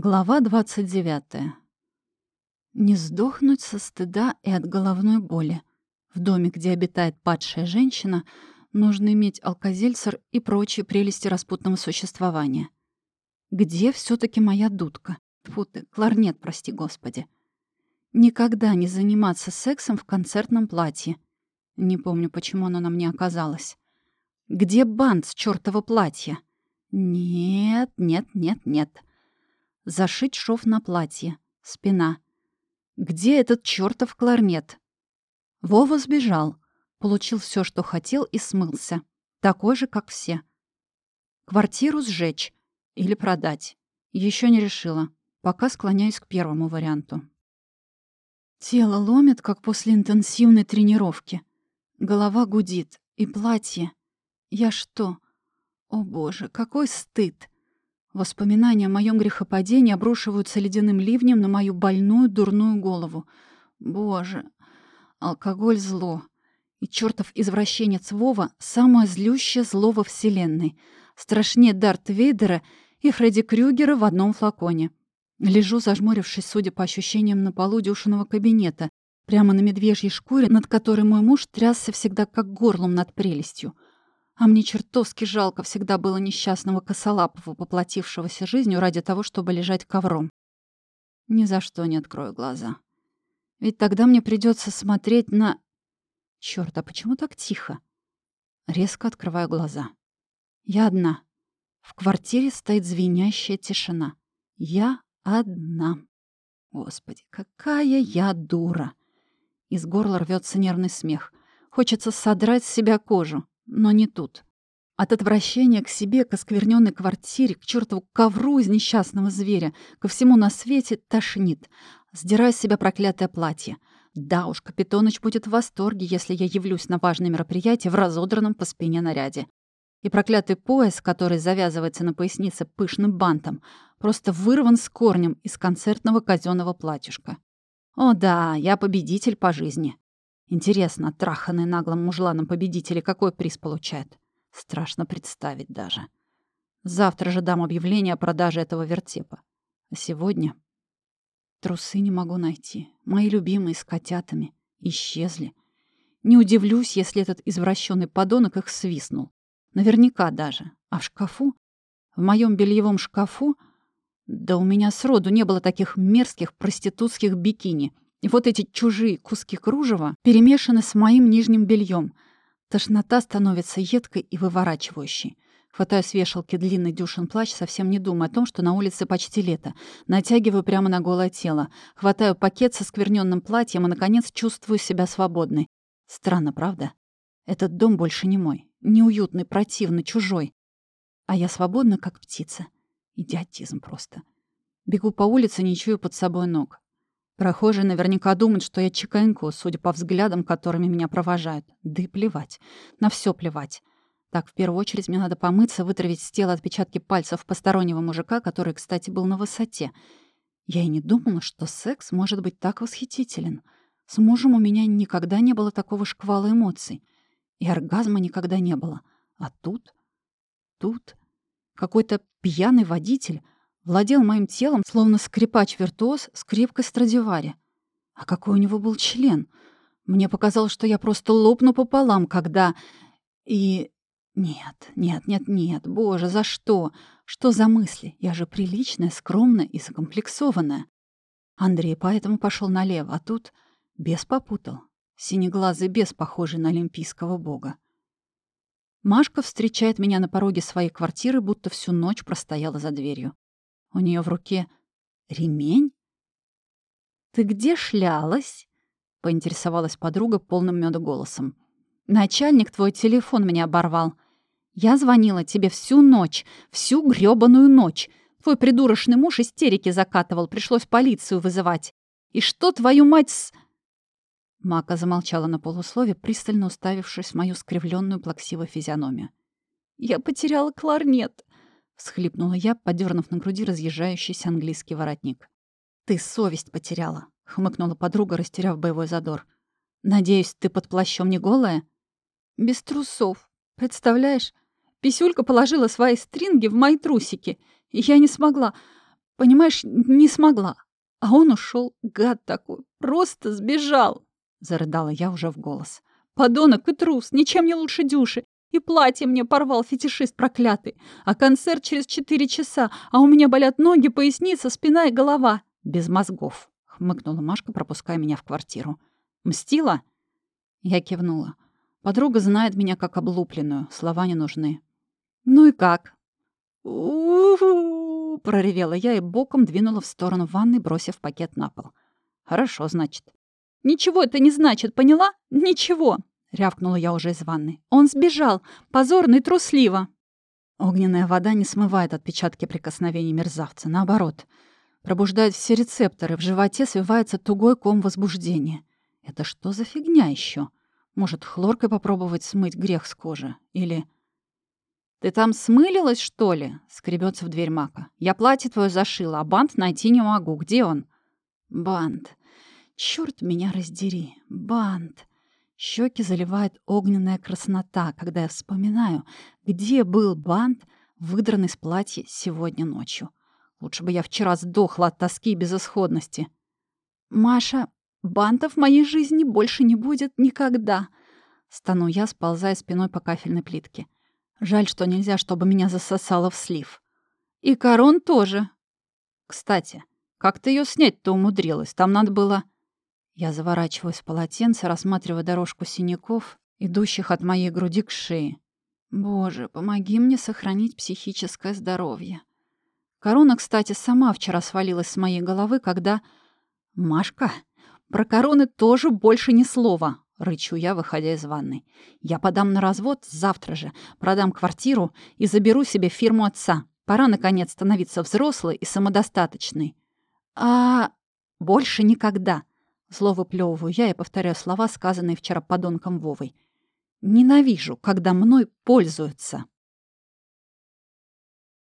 Глава 29. Не сдохнуть со стыда и от головной боли. В доме, где обитает падшая женщина, нужно иметь алкозельцер и прочие прелести распутного существования. Где все таки моя дудка? Тьфу ты, кларнет, прости господи. Никогда не заниматься сексом в концертном платье. Не помню, почему оно на мне оказалось. Где бант с чёртова платья? Нет, нет, нет, нет. Зашить шов на платье. Спина. Где этот чертов кларнет? Вова сбежал. Получил все, что хотел, и смылся. Такой же, как все. Квартиру сжечь или продать. Еще не решила. Пока склоняюсь к первому варианту. Тело ломит, как после интенсивной тренировки. Голова гудит. И платье. Я что? О боже, какой стыд! Воспоминания о моем грехопадении обрушиваются ледяным ливнем на мою больную, дурную голову. Боже, алкоголь — зло. И чертов извращенец Вова — самое злющее зло во Вселенной. Страшнее Дарт Вейдера и Фредди Крюгера в одном флаконе. Лежу, зажмурившись, судя по ощущениям, на полу дюшиного кабинета, прямо на медвежьей шкуре, над которой мой муж трясся всегда как горлом над прелестью — а мне чертовски жалко всегда было несчастного косолапого, поплатившегося жизнью ради того, чтобы лежать ковром. Ни за что не открою глаза. Ведь тогда мне придется смотреть на... Чёрт, а почему так тихо? Резко открываю глаза. Я одна. В квартире стоит звенящая тишина. Я одна. Господи, какая я дура. Из горла рвется нервный смех. Хочется содрать с себя кожу. Но не тут. От отвращения к себе, к оскверненной квартире, к чертову ковру из несчастного зверя, ко всему на свете тошнит. Сдираю с себя проклятое платье. Да уж, Капитоныч будет в восторге, если я явлюсь на важное мероприятие в разодранном по спине наряде. И проклятый пояс, который завязывается на пояснице пышным бантом, просто вырван с корнем из концертного казенного платьюшка. О да, я победитель по жизни. Интересно, траханный наглым мужланом победители какой приз получает? Страшно представить даже. Завтра же дам объявление о продаже этого вертепа. А сегодня... Трусы не могу найти. Мои любимые с котятами. Исчезли. Не удивлюсь, если этот извращенный подонок их свистнул. Наверняка даже. А в шкафу? В моем бельевом шкафу? Да у меня сроду не было таких мерзких проститутских бикини — вот эти чужие куски кружева перемешаны с моим нижним бельем. Тошнота становится едкой и выворачивающей. Хватаю с вешалки длинный дюшин плащ, совсем не думая о том, что на улице почти лето. Натягиваю прямо на голое тело. Хватаю пакет со скверненным платьем и, наконец, чувствую себя свободной. Странно, правда? Этот дом больше не мой. Неуютный, противный, чужой. А я свободна, как птица. Идиотизм просто. Бегу по улице, не чую под собой ног. Прохожие наверняка думают, что я чеканьку, судя по взглядам, которыми меня провожают. Да и плевать. На все плевать. Так, в первую очередь мне надо помыться, вытравить с тела отпечатки пальцев постороннего мужика, который, кстати, был на высоте. Я и не думала, что секс может быть так восхитителен. С мужем у меня никогда не было такого шквала эмоций. И оргазма никогда не было. А тут... Тут... Какой-то пьяный водитель владел моим телом, словно скрипач-виртуоз скрипкой Страдивари. А какой у него был член? Мне показалось, что я просто лопну пополам, когда... И... Нет, нет, нет, нет, боже, за что? Что за мысли? Я же приличная, скромная и закомплексованная. Андрей поэтому пошел налево, а тут бес попутал. Синеглазый бес, похожий на олимпийского бога. Машка встречает меня на пороге своей квартиры, будто всю ночь простояла за дверью. У нее в руке ремень. «Ты где шлялась?» — поинтересовалась подруга полным меда голосом. «Начальник твой телефон меня оборвал. Я звонила тебе всю ночь, всю грёбаную ночь. Твой придурочный муж истерики закатывал, пришлось полицию вызывать. И что, твою мать, с...» Мака замолчала на полуслове, пристально уставившись в мою скривленную плаксивую физиономию. «Я потеряла кларнет», всхлипнула я, подернув на груди разъезжающийся английский воротник. «Ты совесть потеряла», — хмыкнула подруга, растеряв боевой задор. «Надеюсь, ты под плащом не голая?» «Без трусов. Представляешь? Писюлька положила свои стринги в мои трусики, и я не смогла. Понимаешь, не смогла. А он ушел, гад такой, просто сбежал!» Зарыдала я уже в голос. «Подонок и трус, ничем не лучше Дюши. И платье мне порвал фетишист проклятый. А концерт через четыре часа, а у меня болят ноги, поясница, спина и голова. Без мозгов», — хмыкнула Машка, пропуская меня в квартиру. «Мстила?» Я кивнула. Подруга знает меня как облупленную, слова не нужны. «Ну и как?» «У-у-у!» — проревела я и боком двинула в сторону ванны, бросив пакет на пол. «Хорошо, значит». «Ничего это не значит, поняла? Ничего!» — рявкнула я уже из ванны. «Он сбежал! Позорно и трусливо!» Огненная вода не смывает отпечатки прикосновений мерзавца. Наоборот, пробуждает все рецепторы. В животе свивается тугой ком возбуждения. Это что за фигня еще? Может, хлоркой попробовать смыть грех с кожи? Или... «Ты там смылилась, что ли?» — скребется в дверь Мака. «Я платье твое зашила, а бант найти не могу. Где он?» «Бант. Черт меня раздери. Бант. Щеки заливает огненная краснота, когда я вспоминаю, где был бант, выдранный с платья сегодня ночью. Лучше бы я вчера сдохла от тоски и безысходности. «Маша, бантов в моей жизни больше не будет никогда!» Стану я, сползая спиной по кафельной плитке. Жаль, что нельзя, чтобы меня засосало в слив. И корон тоже. Кстати, как ты ее снять-то умудрилась? Там надо было... Я заворачиваюсь в полотенце, рассматривая дорожку синяков, идущих от моей груди к шее. Боже, помоги мне сохранить психическое здоровье. Корона, кстати, сама вчера свалилась с моей головы, когда... Машка, про короны тоже больше ни слова. — рычу я, выходя из ванной. «Я подам на развод завтра же, продам квартиру и заберу себе фирму отца. Пора, наконец, становиться взрослой и самодостаточной». «А... больше никогда!» Зло выплёвываю я и повторяю слова, сказанные вчера подонком Вовой. «Ненавижу, когда мной пользуются».